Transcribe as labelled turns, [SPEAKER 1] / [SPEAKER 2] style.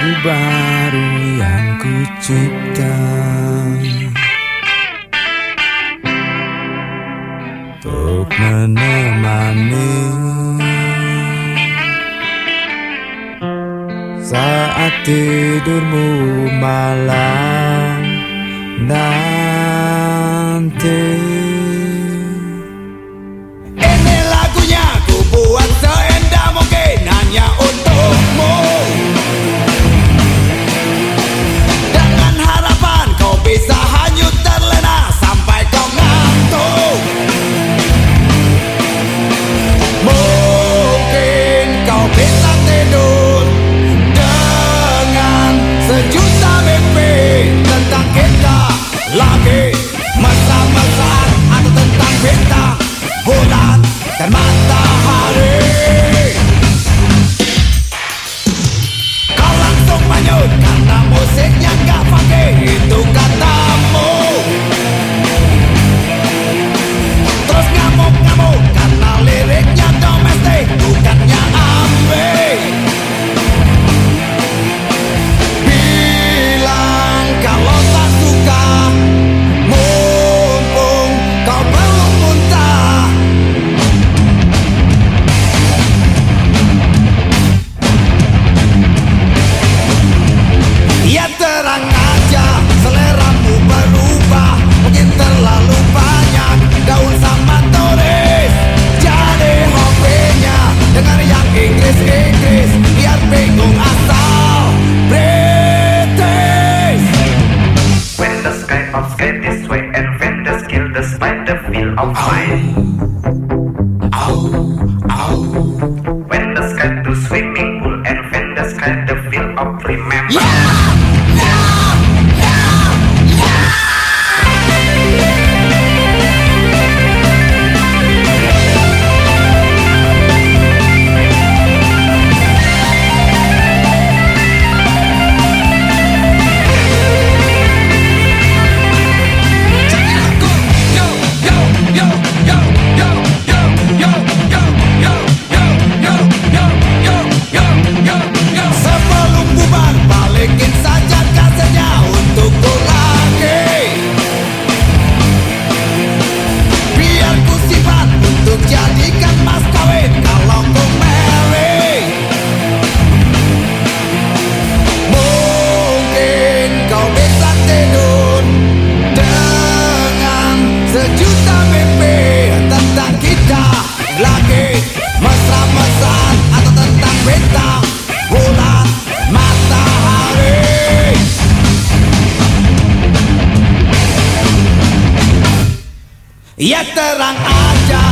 [SPEAKER 1] lagu baru yang ku cipta Untuk menemani. Saat tidurmu malam nanti.
[SPEAKER 2] Además,
[SPEAKER 3] despite the feel of mine. When the sky to swimming pool and when the sky the feel of remember.
[SPEAKER 2] Yeah! Ya terang aja.